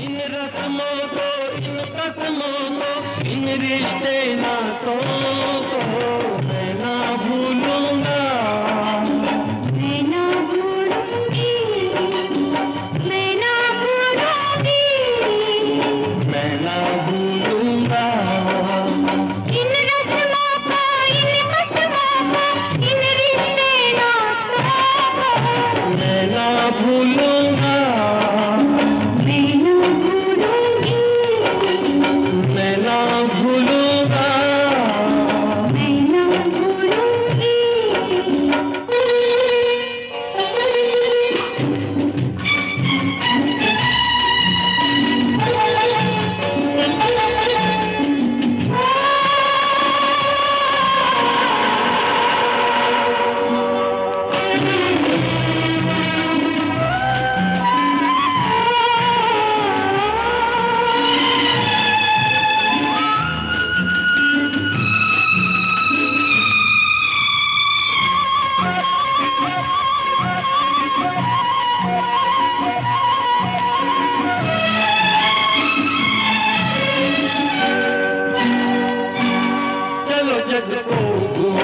इन रस्मों को इन कस्मों को इन रिश्ते नातों को।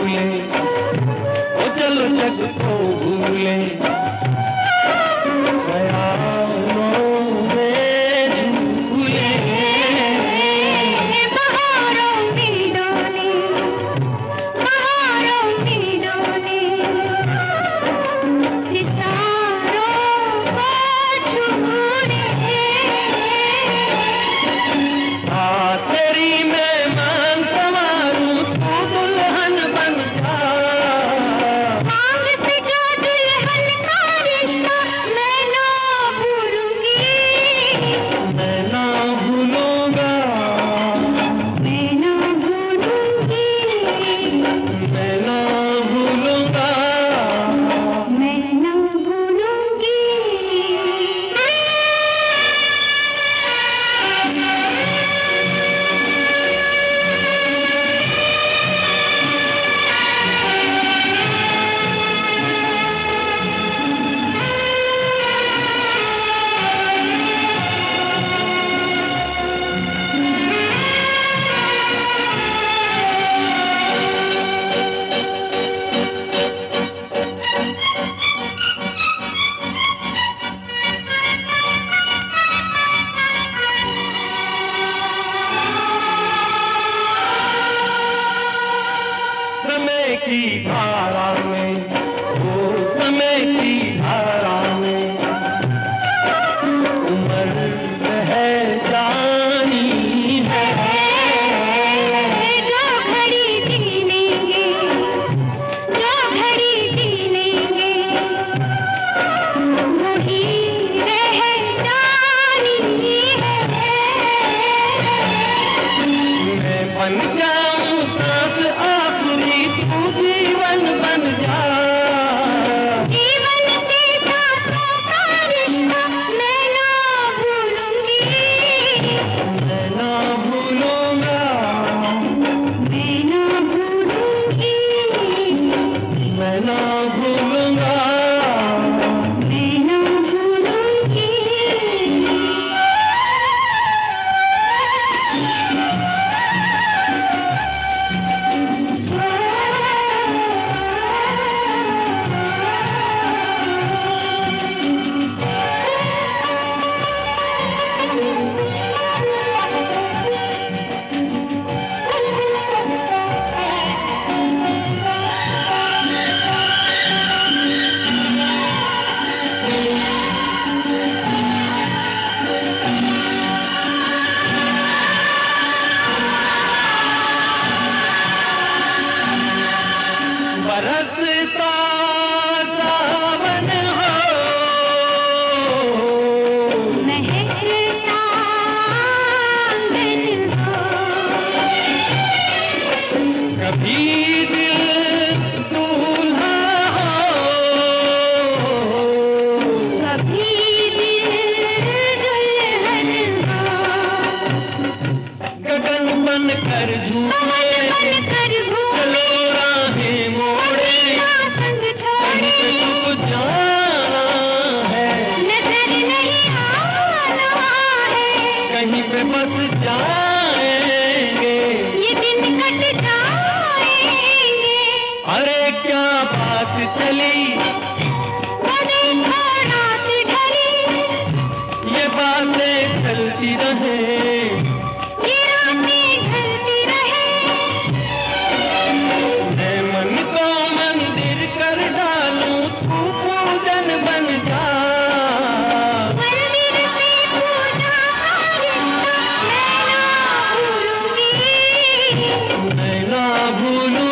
भूले ओ चलो जग को भूले जाएँगे। ये दिन कट जाएँगे। अरे क्या बात चली। नैना भूलू